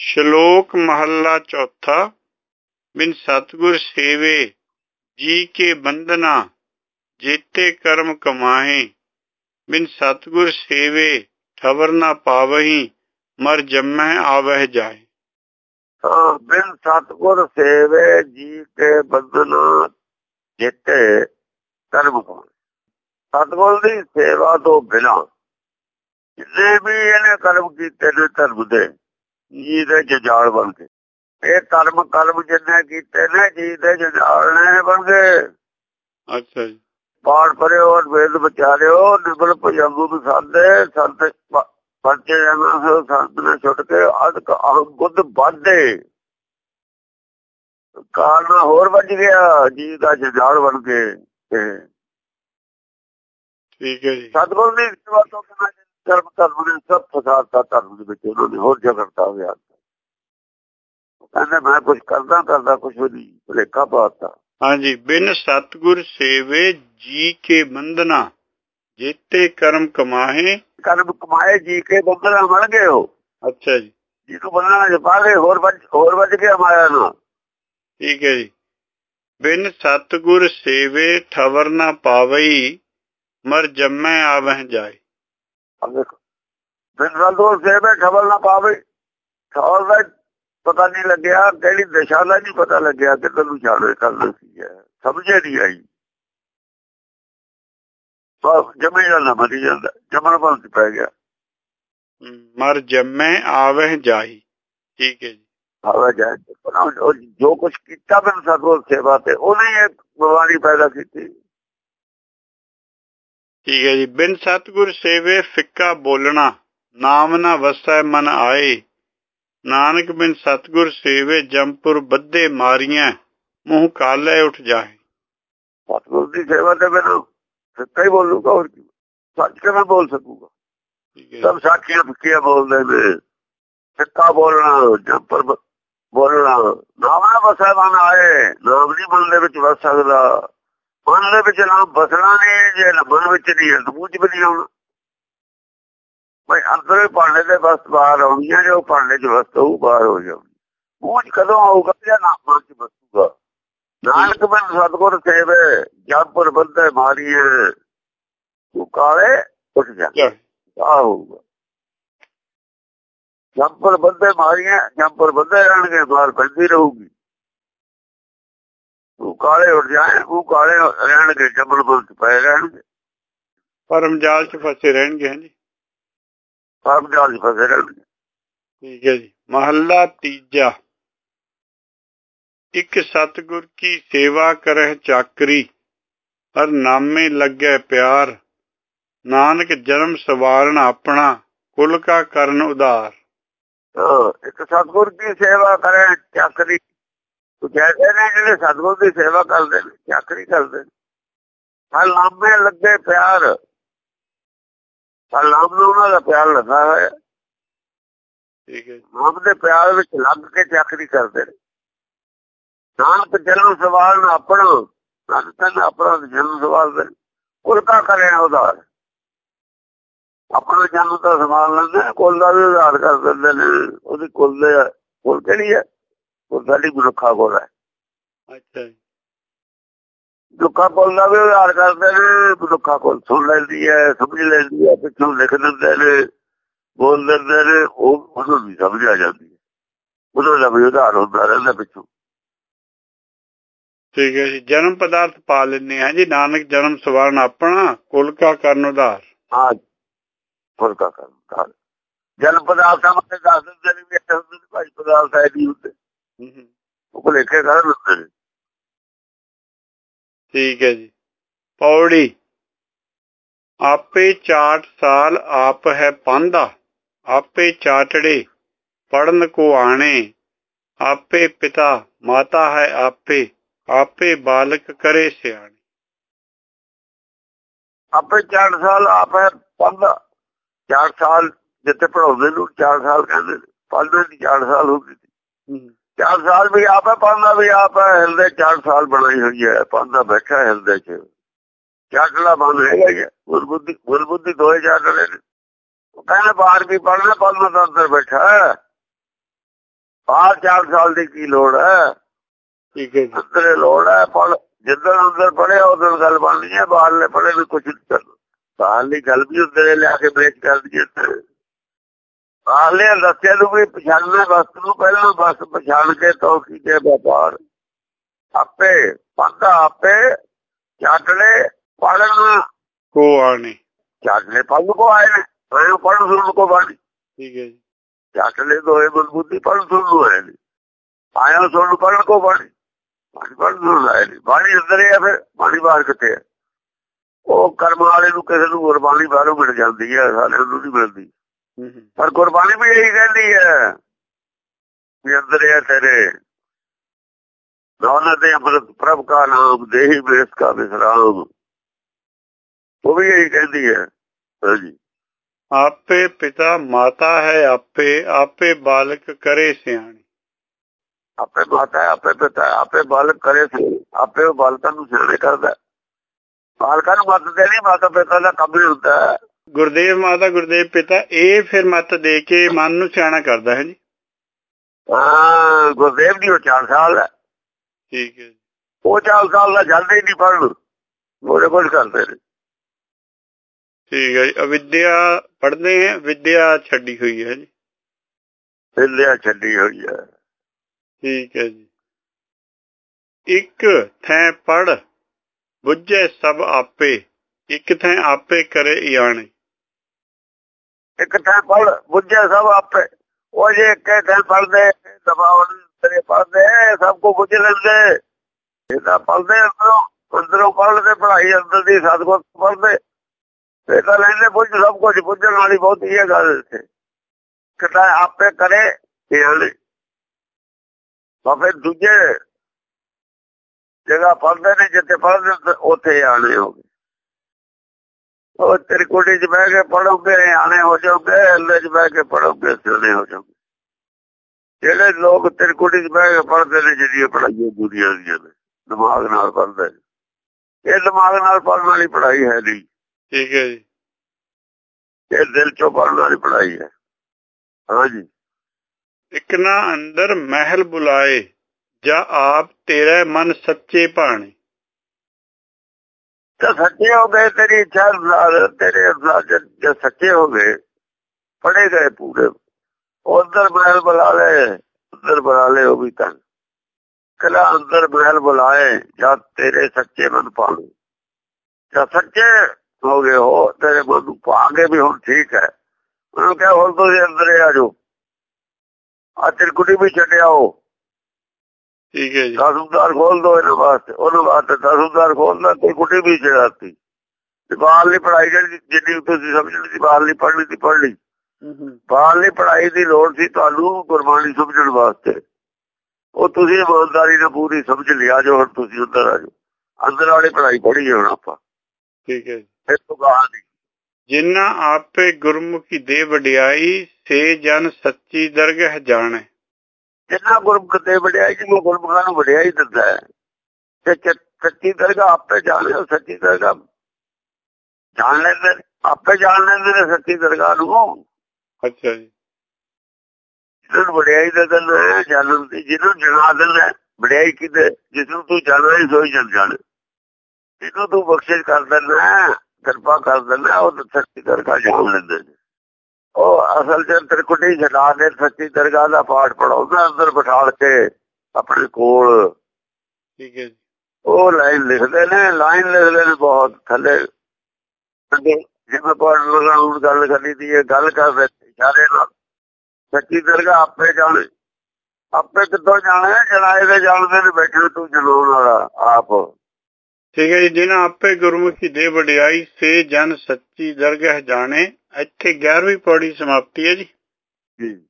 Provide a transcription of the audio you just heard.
ਸ਼ਲੋਕ ਮਹੱਲਾ ਚੌਥਾ, ਬਿਨ ਸਤਗੁਰ ਸੇਵੇ, ਜੀ ਕੇ ਬੰਦਨਾ ਜੀਤੇ ਕਰਮ ਕਮਾਹੇ, ਬਿਨ ਸਤਗੁਰ ਸੇਵੇ, ਠਵਰ ਨਾ ਪਾਵਹੀ, ਮਰ ਜੰਮੈ ਆਵਹਿ ਜਾਏ। ਬਿਨ ਸਤਗੁਰ ਸੇਵੇ, ਜੀ ਕੇ ਬੰਦਨਾ ਜਿੱਤੇ ਕਰਮ ਕਮਾਏ ਸਤਗੁਰ ਦੀ ਸੇਵਾ ਤੋਂ ਬਿਨਾ ਜਿੰਨੇ ਵੀ ਇਹਨੇ ਕਰਮ ਕੀਤੇ ਨੇ ਧਰਮ ਦੇ ਜੀ ਦੇ ਜਜਾਲ ਬਣ ਕੇ ਇਹ ਕਰਮ ਕਲਮ ਜਿੰਨੇ ਕੀਤੇ ਨੇ ਜੀ ਦੇ ਜਜਾਲ ਨੇ ਬਣ ਗਏ। ਅੱਛਾ ਜੀ। ਪਾੜ ਪਰਿਓ ਵੇਦ ਵਿਚਾਰਿਓ ਨਿਬਲ ਭਜੰਗੂ ਬਸਾਦੇ ਸੰਤ ਬੱਚੇ ਜਨਾਂ ਸੋ ਸੰਤ ਨੇ ਛੁੱਟ ਕੇ ਅਦਕ ਅਹੰ ਬੁੱਧ ਵਾਧੇ ਕਾਰਨ ਹੋਰ ਵੱਜ ਗਿਆ ਜੀ ਦਾ ਜਜਾਲ ਬਣ ਕੇ ਠੀਕ ਹੈ ਜੀ। ਸਤਗੁਰ ਦੀ ਸੇਵਾ ਤੋਂ ਬਿਨਾਂ ਧਰਮ ਧਰਮ ਨੇ ਸਭ ਫਸਾਦਤਾ ਧਰਮ ਦੇ ਵਿੱਚ ਉਹਨਾਂ ਨੇ ਹੋਰ ਝਗੜਤਾ ਹੋਇਆ ਕਹਿੰਦੇ ਮੈਂ ਕੁਝ ਕਰਦਾ ਕਰਦਾ ਕੁਝ ਨਹੀਂ ਭੁਲੇਖਾ ਪਾਤਾ ਹਾਂਜੀ ਬਿਨ ਸਤਗੁਰ ਸੇਵੇ ਜੀ ਕੇ ਬੰਦਨਾ ਜੀਤੇ ਕਰਮ ਕਮਾਹੇ ਕਰਮ ਕਮਾਏ ਜੀ ਕੇ ਬੰਦਨਾ ਮਰ ਗਏ ਹੋ ਅੱਛਾ ਜੀ ਜਿਹਨੂੰ ਬੰਦਨਾ ਜਪਾ ਗਏ ਹੋਰ ਵੱਜ ਹੋਰ ਵੱਜ ਗਿਆ ਮਾਇਆ ਨਾਲ ਠੀਕ ਹੈ ਜੀ ਬਿਨ ਸਤਗੁਰ ਸੇਵੇ ਠਵਰ ਨਾ ਪਾਵਈ ਮਰ ਜੰਮੈ ਆਵਹਿ ਜਾਏ अब देखो बिन सतगुर सेवे खबर ना पावे ਖਬਰ ਦਾ ਪਤਾ ਨਹੀਂ ਲੱਗਿਆ ਕਿਹੜੀ ਦਿਸ਼ਾ ਦਾ ਨਹੀਂ ਪਤਾ ਲੱਗਿਆ ਕਿੱਧਰ ਨੂੰ ਜਾਣਾ ਕਰਨਾ ਸੀ ਸਮਝੇ ਨਹੀਂ ਆਈ ਬਸ ਜਮੇ ਜਾਂਦਾ ਮਰੀ ਜਾਂਦਾ ਜਮਨ ਬੰਦ ਪੈ ਗਿਆ ਮਰ ਜੰਮੈ ਆਵਹਿ ਜਾਈ ਠੀਕ ਹੈ ਜੀ ਆਵਾ ਜਾਏ ਜੋ ਕੁਝ ਕੀਤਾ ਬਿਨ ਸਤਗੁਰ ਸੇਵਾ ਤੇ ਉਹਨੇ ਇਹ ਬਿਮਾਰੀ ਪੈਦਾ ਕੀਤੀ ਠੀਕ ਹੈ ਜੀ। ਬਿਨ ਸਤਗੁਰ ਸੇਵੇ ਫਿੱਕਾ ਬੋਲਣਾ ਨਾਮ ਨਾ ਵਸੈ ਮਨ ਆਏ। ਨਾਨਕ ਬਿਨ ਸਤਗੁਰ ਸੇਵੇ ਜੰਪੁਰ ਬੱਧੇ ਮਾਰੀਆਂ ਮੂੰਹ ਕਾਲੇ ਉੱਠ ਜਾਏ। ਸਤਗੁਰ ਦੀ ਸੇਵਾ ਤੇ ਮੈਨੂੰ ਫਿੱਕਾ ਹੀ ਬੋਲੂਗਾ ਹੋਰ ਕੀ। ਸੱਚ ਕਿਵੇਂ ਬੋਲ ਸਕੂਗਾ? ਸਭ ਸਾਖੀਆਂ ਫਿੱਕੀਆਂ ਬੋਲਦੇ ਨੇ। ਫਿੱਕਾ ਬੋਲਣਾ ਜੰਪੁਰ ਬੋਲਣਾ ਨਾਮ ਨਾ ਵਸੈ ਮਨ ਆਏ। ਨਾਮ ਨਹੀਂ ਮਨ ਦੇ ਵਿੱਚ ਵਸ ਸਕਦਾ। ਮਨ ਦੇ ਵਿੱਚ ਨਾਮ ਬਸਣਾ ਨਹੀਂ ਜੇ ਮਨ ਵਿੱਚ ਨਹੀਂ ਹੈ ਮੂੰਹ ਚ ਵੀ ਨਹੀਂ ਆਉਣਾ। ਭਾਈ ਅੰਦਰੇ ਪਾਣੇ ਦੇ ਬਸ ਬਾਹਰ ਆਉਣੀਆਂ ਜੋ ਪਾਣੇ ਚ ਵਸਤ ਬਾਹਰ ਹੋ ਜਾਊਗੀ। ਮੂੰਹ ਚ ਕਦੋਂ ਆਊਗਾ ਜਾਂ ਨਾਮ ਮਨ ਚ ਬਸੂਗਾ ਨਾਨਕ ਬਨ ਸਤਗੁਰ ਸੇਵੇ ਜਪੁਰ ਬੰਦੇ ਮਾਰੀਏ ਤੂੰ ਕਾਲੇ ਉੱਠ ਜਾ। ਆ ਹੋਊਗਾ। ਜਪੁਰ ਬੰਦੇ ਮਾਰੀਏ ਜਪੁਰ ਬੰਦੇ ਰਹਿਣਗੇ ਬਾਹਰ ਪੈਂਦੀ ਰਹੂਗੀ। ਉਹ ਕਾਲੇ ਉੱਡ ਜਾਏ ਉਹ ਕਾਲੇ ਰਹਿਣਗੇ ਜਬਲ ਬੁਲ ਚ ਪਏ ਰਹਿਣਗੇ। ਪਰਮ ਜਾਲ ਚ ਫਸੇ ਰਹਿਣਗੇ ਹਾਂਜੀ। ਪਰਮ ਜਾਲ ਚ ਫਸੇ ਰਹਿਣਗੇ। ਠੀਕ ਹੈ ਜੀ। ਮਹੱਲਾ ਤੀਜਾ। ਇੱਕ ਸਤਗੁਰ ਕੀ ਸੇਵਾ ਕਰਹਿ ਚਾਕਰੀ ਹਰ ਨਾਮੇ ਲੱਗੈ ਪਿਆਰ। ਨਾਨਕ ਜਨਮ ਸਵਾਰਨ ਆਪਣਾ ਕੁਲ ਕਾ ਕਰਨ ਉਧਾਰ। ਇੱਕ ਸਤਗੁਰ ਦੀ ਸੇਵਾ ਕਰੇ ਚਾਕਰੀ ਜੈਸੇ ਨੇ ਜਿਹੜੇ ਸਤਗੁਰ ਦੀ ਸੇਵਾ ਕਰਦੇ ਨੇ ਚਾਕਰੀ ਕਰਦੇ ਨੇ। ਹਰ ਨਾਮੇ ਲੱਗੇ ਪਿਆਰ। ਹਰ ਨਾਮ ਨੂੰ ਉਹਨਾਂ ਦਾ ਪਿਆਰ ਲੱਗਾ ਹੋਇਆ। ਠੀਕ ਹੈ ਨਾਮ ਦੇ ਪਿਆਰ ਵਿੱਚ ਲੱਗ ਕੇ ਚਾਕਰੀ ਕਰਦੇ ਨੇ। ਨਾਨਕ ਜਨਮ ਸਵਾਲ ਨਾ ਆਪਣਾ ਨਾਨਕ ਆਪਣਾ ਜਨਮ ਸਵਾਲ ਦੇ। ਕੁਲਕਾ ਕਰੇ ਉਧਾਰ। ਆਪਣਾ ਜਨਮ ਤਾਂ ਸਮਾਲ ਲੈਂਦੇ ਕੁੱਲ ਦਾ ਵੀ ਉਧਾਰ ਕਰ ਦਿੰਦੇ ਨੇ। ਉਹਦੀ ਕੁੱਲ ਦੇ ਕੁੱਲ ਕਿਹੜੀ ਹੈ? ਉਹ ਸਾਡੀ ਮਨੁੱਖਾ ਕੋਲ ਹੈ। ਅੱਛਾ ਜੀ। ਦੁੱਖਾ ਕੋਲ ਦਾ ਵੀ ਉਧਾਰ ਕਰਦੇ ਨੇ ਮਨੁੱਖਾ ਕੋਲ ਸੁਣ ਲੈਂਦੀ ਹੈ ਸਮਝ ਲੈਂਦੀ ਹੈ ਪਿੱਛੋਂ ਲਿਖ ਦਿੰਦੇ ਨੇ ਬੋਲ ਦਿੰਦੇ ਨੇ ਉਹ ਉਹਨੂੰ ਵੀ ਸਮਝ ਆ ਜਾਂਦੀ ਹੈ। ਉਹਦਾ ਦਾ ਵੀ ਉਧਾਰ ਹੁੰਦਾ ਰਹਿੰਦਾ ਪਿੱਛੋਂ। ਠੀਕ ਹੈ ਜੀ ਜਨਮ ਪਦਾਰਥ ਪਾ ਲੈਣੇ ਆ ਜੀ ਨਾਨਕ ਜਨਮ ਸਵਾਰਨ ਆਪਣਾ ਕੁਲ ਕਾ ਕਰਨ ਉਧਾਰ। ਹਾਂ ਕੁਲ ਕਾ ਕਰਨ ਉਧਾਰ। ਜਨਮ ਪਦਾਰਥਾਂ ਮਤੇ ਦੱਸ ਦਿੰਦੇ ਨੇ ਵੀ ਇਹ ਹੁੰਦੇ ਨੇ ਭਾਈ ਪਦਾਰਥ ਹੈ ਨਹੀਂ ਹੁੰਦੇ। ਉਹ ਭੁਲੇਖੇ ਕਰ ਠੀਕ ਹੈ ਜੀ। ਪੌੜੀ। ਆਪੇ ਚਾਟ ਸਾਲ ਆਪ ਹੈ ਪਾਂਦਾ ਆਪੇ ਚਾਟੜੇ ਪੜਨ ਕੋ ਆਣੇ। ਆਪੇ ਪਿਤਾ ਮਾਤਾ ਹੈ ਆਪੇ। ਆਪੇ ਬਾਲਕ ਕਰੇ ਸਿਆਣੇ। ਆਪੇ 4 ਸਾਲ ਆਪੇ ਪੰਦਾ 4 ਸਾਲ ਜਿੱਥੇ ਪੜਾਉਂਦੇ ਨੂੰ 4 ਸਾਲ ਕਹਿੰਦੇ ਨੇ। ਪੜ੍ਹਦੇ ਦੀ 4 ਸਾਲ ਹੋ ਗਈ 4 ਸਾਲ ਵੀ ਆਪੇ ਪੜਨਾ ਵੀ ਆਪੇ ਹਿਲਦੇ 4 ਸਾਲ ਬਣਾਈ ਹੋਈ ਹੈ ਪੰਦਾ ਬੈਠਾ ਹਿਲਦੇ ਚ। ਚਾਟਲਾ ਬੰਦ ਹੈਗਾ ਜੀ ਗੁਰ ਬੁੱਧੀ ਗੁਰ ਬੁੱਧੀ ਦੋਏ ਚਾਟਲੇ ਕਹਿੰਦੇ ਬਾਹਰ ਵੀ ਪੜਨਾ ਪੜਨਾ ਤਾਂ ਅੰਦਰ ਬੈਠਾ ਬਾਹਰ 4 ਸਾਲ ਦੀ ਕੀ ਲੋੜ ਹੈ? ਠੀਕ ਹੈ ਅੰਦਰੇ ਲੋੜ ਹੈ ਪਰ ਜਿੱਦਣ ਅੰਦਰ ਪੜਿਆ ਉਦੋਂ ਗੱਲ ਬਣਨੀ ਹੈ ਬਾਹਰਲੇ ਪੜੇ ਵੀ ਕੁਝ ਨਹੀਂ ਕਰਨਾ। ਬਾਹਰਲੀ ਗੱਲ ਵੀ ਅੰਦਰੇ ਲਿਆ ਕੇ ਬ੍ਰੇਕ ਕਰ ਦਈਏ। ਬਾਹਰਲੇ ਦੱਸਿਆ ਨੂੰ ਵੀ ਪਛਾਣਨਾ ਵਸਤ ਨੂੰ ਪਹਿਲਾਂ ਬਸ ਪਛਾਣ ਕੇ ਤੋਂ ਕੀਤੇ ਵਪਾਰ। ਆਪੇ ਪੰਦਾ ਆਪੇ ਚਾਟਲੇ ਪੜਨ ਕੋ ਆਣੇ ਚਾਟਲੇ ਪੜਨ ਕੋ ਆਏ ਨੇ ਮੈਂ ਪੜਨ ਸੁਣਨ ਕੋ ਬਾਣੀ ਠੀਕ ਹੈ ਜੀ। ਚਾਟਲੇ ਦੋਏ ਬੁੱਧੀ ਪੜਨ ਸੁਣਨ ਨੂੰ ਆਏ ਨੇ। ਆਇਆ ਸੁਣਨ ਪੜਨ ਕੋ ਬਾਣੀ ਬਾਣੀ ਪੜਨ ਸੁਣਨ ਆਏ ਨੇ। ਬਾਣੀ ਅੰਦਰ ਹੈ ਫਿਰ ਬਾਣੀ ਬਾਹਰ ਕਿੱਥੇ ਹੈ ਉਹ ਕਰਮ ਵਾਲੇ ਨੂੰ ਕਿਸੇ ਨੂੰ ਗੁਰਬਾਣੀ ਬਾਹਰੋਂ ਮਿਲ ਜਾਂਦੀ ਹੈ ਸਾਡੇ ਨੂੰ ਨਹੀਂ ਮਿਲਦੀ। ਪਰ ਗੁਰਬਾਣੀ ਵੀ ਇਹੀ ਕਹਿੰਦੀ ਹੈ ਵੀ ਅੰਦਰ ਹੈ ਤੇਰੇ। ਨਾਨਕ ਦੇ ਅੰਮ੍ਰਿਤ ਪ੍ਰਭ ਕਾ ਨਾਮ ਦੇਹੀ ਬੇਸ ਕਾ ਵਿਸਰਾਮ ਉਹ ਵੀ ਇਹੀ ਕਹਿੰਦੀ ਹੈ। ਹਾਂਜੀ। ਆਪੇ ਪਿਤਾ ਮਾਤਾ ਹੈ ਆਪੇ ਆਪੇ ਬਾਲਕ ਕਰੇ ਸਿਆਣੇ। ਆਪੇ ਮਾਤਾ ਆਪੇ ਪਿਤਾ ਆਪੇ ਬਾਲਕ ਕਰੇ ਸੀ ਆਪੇ ਉਹ ਬਾਲਕਾਂ ਨੂੰ ਸਿਆਣੇ ਕਰਦਾ ਬਾਲਕਾਂ ਨੂੰ ਮੱਤ ਦੇਣੀ ਮਾਤਾ ਪਿਤਾ ਦਾ ਕੰਮ ਹੀ ਹੁੰਦਾ ਹੈ। ਗੁਰਦੇਵ ਮਾਤਾ ਗੁਰਦੇਵ ਪਿਤਾ ਇਹ ਫਿਰ ਮੱਤ ਦੇ ਕੇ ਮਨ ਨੂੰ ਸਿਆਣਾ ਕਰਦਾ ਹੈ ਜੀ। ਹਾਂ ਗੁਰਦੇਵ ਦੀ ਉਹ 4 ਸਾਲ ਹੈ। ਠੀਕ ਹੈ ਉਹ 4 ਸਾਲ ਦਾ ਜਲਦੀ ਹੀ ਨਹੀਂ ਪੜਨ ਉਹਦੇ ਕੋਲ ਕਰਦੇ ਨੇ। ਠੀਕ ਹੈ ਜੀ। ਅਵਿਦਿਆ ਪੜ੍ਹਦੇ ਹੈ ਵਿਦਿਆ ਛੱਡੀ ਹੋਈ ਹੈ ਜੀ। ਵਿਦਿਆ ਛੱਡੀ ਹੋਈ ਹੈ। ਠੀਕ ਹੈ ਜੀ। ਇੱਕ ਥੈ ਪੜ ਬੁੱਝੇ ਸਭ ਆਪੇ ਇੱਕ ਥੈ ਆਪੇ ਕਰੇ ਇਆਣੇ। ਇੱਕ ਥਾਂ ਪੜ ਬੁੱਝੇ ਸਭ ਆਪੇ। ਉਹ ਜੇ ਇੱਕ ਥਾਂ ਪੜਦੇ ਦਬਾਉਣ ਤੇ ਪੜਦੇ ਸਭ ਕੋ ਬੁੱਝ ਲੈਂਦੇ। ਇਹ ਪੜਦੇ ਅੰਦਰੋਂ ਅੰਦਰੋਂ ਪੜਦੇ ਪੜ੍ਹਾਈ ਅੰਦਰ ਦੀ ਸਤਗੁਰ ਪੜਦੇ ਇਹ ਤਾਂ ਲੈਂਦੇ ਬੁੱਝ, ਸਭ ਕੁਝ ਬੁੱਝਣ ਵਾਲੀ ਬਹੁਤ ਹੀ ਗੱਲ ਇੱਥੇ। ਕਿਤਾ ਆਪੇ ਕਰੇ ਇਹ ਬਾਬੇ ਦੂਜੇ ਜਗ੍ਹਾ ਪੜਦੇ ਨੇ, ਜਿੱਥੇ ਪੜਦੇ ਉੱਥੇ ਆਣੇ ਹੋਗੇ ਉਹ ਤੇਰੀ ਕੋਡੀ 'ਚ ਬਹਿ ਕੇ ਪੜੋਗੇ ਆਣੇ ਹੋ ਜਾਓਗੇ ਅੱਲੇ 'ਚ ਬਹਿ ਕੇ ਪੜੋਗੇ ਸਿਆਣੇ ਹੋ ਜਾਓਗੇ। ਜਿਹੜੇ ਲੋਕ ਤੇਰੀ ਕੋਡੀ 'ਚ ਬਹਿ ਕੇ ਪੜਦੇ ਨੇ ਜਿਹੜੀਆਂ ਪੜਾਈਆਂ ਦੁਨੀਆ ਦੀਆਂ ਨੇ ਦਿਮਾਗ ਨਾਲ ਪੜਦੇ ਇਹ ਦਿਮਾਗ ਨਾਲ ਪੜਨ ਵਾਲੀ ਪੜਾਈ ਹੈ ਨਹੀਂ। ਠੀਕ ਹੈ ਜੀ। ਇਹ ਦਿਲ 'ਚੋਂ ਪੜਨ ਵਾਲੀ ਪੜਾਈ ਹੈ। ਹਾਂਜੀ ਇੱਕ ਨਾ ਅੰਦਰ ਮਹਿਲ ਬੁਲਾਏ ਜਾਂ ਆਪ ਤੇਰਾ ਮਨ ਸੱਚੇ ਭਾਣੇ। ਤਾਂ ਸੱਚੇ ਹੋ ਗਏ, ਤੇਰੀ ਇੱਛਾ ਨਾਲ ਤੇਰੇ ਜੇ ਸੱਚੇ ਹੋ ਗਏ ਪੜੇ ਗਏ ਪੂਰੇ। ਉਧਰ ਮਹਿਲ ਬੁਲਾ ਲੈ ਉਧਰ ਬੁਲਾ ਲੈ ਉਹ ਵੀ ਤਾਂ। ਕਲਾ ਅੰਦਰ ਮਹਿਲ ਬੁਲਾਏ, ਜਦ ਤੇਰੇ ਸੱਚੇ ਮਨ ਪਾਣੂ ਜਦ ਸੱਚੇ ਹੋ ਗਏ ਹੋ, ਤੇਰੇ ਮਨ ਨੂੰ ਪਾਗੇ ਵੀ ਹੁਣ ਠੀਕ ਹੈ। ਉਹਨੂੰ ਕਿਹਾ, ਹੁਣ ਤੁਸੀਂ ਅੰਦਰ ਆ ਜਾਓ। ਆ ਤੇਰੀ ਵੀ ਛੱਡਿਆ ਛੱਡਿਆਓ ਠੀਕ ਹੈ ਜੀ। ਦਸੂਦਾਰ ਖੋਲ ਦੋ ਇਹਨਾਂ ਵਾਸਤੇ। ਉਹਨਾਂ ਵਾਸਤੇ ਦਸੂਦਾਰ ਖੋਲਦਾ ਤੇ ਕੁੜੀ ਵੀ ਚੜਾਤੀ ਬਾਹਰਲੀ ਪੜਾਈ ਜਿਹੜੀ ਜਿੰਨੀ ਤੁਸੀਂ ਸਮਝਣੀ ਸੀ ਬਾਹਰਲੀ ਪੜ੍ਹਨੀ ਸੀ ਪੜ੍ਹ ਲਈ। ਬਾਹਰਲੀ ਪੜਾਈ ਦੀ ਲੋੜ ਸੀ ਤੁਹਾਨੂੰ ਗੁਰਬਾਣੀ ਸਮਝਣ ਵਾਸਤੇ। ਉਹ ਤੁਸੀਂ ਇਮਾਨਦਾਰੀ ਨਾਲ ਪੂਰੀ ਸਮਝ ਲਿਆ ਜੋ ਹੁਣ ਤੁਸੀਂ ਅੰਦਰ ਆ ਜਾਓ। ਅੰਦਰ ਵਾਲੀ ਪੜਾਈ ਪੜ੍ਹੀ ਹੁਣ ਆਪਾਂ। ਠੀਕ ਹੈ ਫਿਰ ਤੋਂ ਦੀ ਜਿਨ੍ਹਾਂ ਆਪੇ ਗੁਰਮੁਖੀ ਦੇ ਵਡਿਆਈ ਸੇ ਜਨ ਸੱਚੀ ਦਰਗਹ ਜਾਣੇ। ਜਿੰਨਾ ਗੁਰਮੁਖ ਤੇ ਵਡਿਆਈ ਜਿਹਨੂੰ ਗੁਰਮੁਖਾਂ ਨੂੰ ਵਡਿਆਈ ਦਿੰਦਾ ਹੈ। ਤੇ ਸੱਚੀ ਦਰਗਾਹ ਆਪੇ ਜਾਣੇ ਸੱਚੀ ਦਰਗਾਹ ਜਾਣ ਲੈਂਦੇ ਆਪੇ ਜਾਣ ਲੈਂਦੇ ਨੇ ਸੱਚੀ ਦਰਗਾਹ ਨੂੰ। ਅੱਛਾ ਜੀ। ਜਿਹਨੂੰ ਵਡਿਆਈ ਦਾ ਦਿਨ ਹੈ ਜਾਣਨ ਦੀ ਜਿਹਨੂੰ ਜਨਾ ਦਿਨ ਹੈ ਵਡਿਆਈ ਕਿਤੇ ਜਿਸ ਨੂੰ ਤੂੰ ਜਾਣਦਾ ਹੀ ਸੋਈ ਜਨ ਜਾਣ। ਜਿਹਨੂੰ ਤੂੰ ਬਖਸ਼ਿਸ਼ ਕਰ ਦਿੰਦਾ ਕਿਰਪਾ ਕਰ ਦਿੰਦਾ ਉਹ ਸੱਚੀ ਦਰਗਾਹ ਜਾਣ ਲੈਂਦੇ ਨੇ। ਉਹ ਅਸਲ ਚ ਤ੍ਰਿਕੁਟੀ ਜਲਾ ਦੇ ਸੱਚੀ ਦਰਗਾਹ ਦਾ ਪਾਠ ਪੜਾਉਂਦਾ ਅੰਦਰ ਬਿਠਾਲ ਕੇ ਆਪਣੇ ਕੋਲ। ਠੀਕ ਹੈ ਜੀ। ਉਹ ਲਾਈਨ ਲਿਖਦੇ ਨੇ ਲਾਈਨ ਲਿਖਦੇ ਨੇ ਬਹੁਤ ਥੱਲੇ। ਜਿਵੇਂ ਪੜ੍ਹ ਲਗਾਉਣ ਗੱਲ ਕਰਨੀ ਦੀ ਇਹ ਗੱਲ ਕਰਦੇ ਇਸ਼ਾਰੇ ਨਾਲ ਸੱਚੀ ਦਰਗਾਹ ਆਪੇ ਜਾਣੇ। ਆਪੇ ਕਿੱਥੋਂ ਜਾਣੇ ਜਲਾਏ ਦੇ ਜਾਣਦੇ ਨੇ ਬੈਠੇ ਤੂੰ ਜਲਾਉਣ ਵਾਲਾ ਆਪ। ਠੀਕ ਹੈ ਜੀ, ਜਿਨ੍ਹਾਂ ਆਪੇ ਗੁਰਮੁਖੀ ਦੇ ਵਡਿਆਈ ਸੇ ਜਨ ਸੱਚੀ ਦਰਗਹ ਜਾਣੇ, ਇੱਥੇ 11ਵੀਂ ਪੌੜੀ ਸਮਾਪਤੀ ਹੈ ਜੀ। ਜੀ।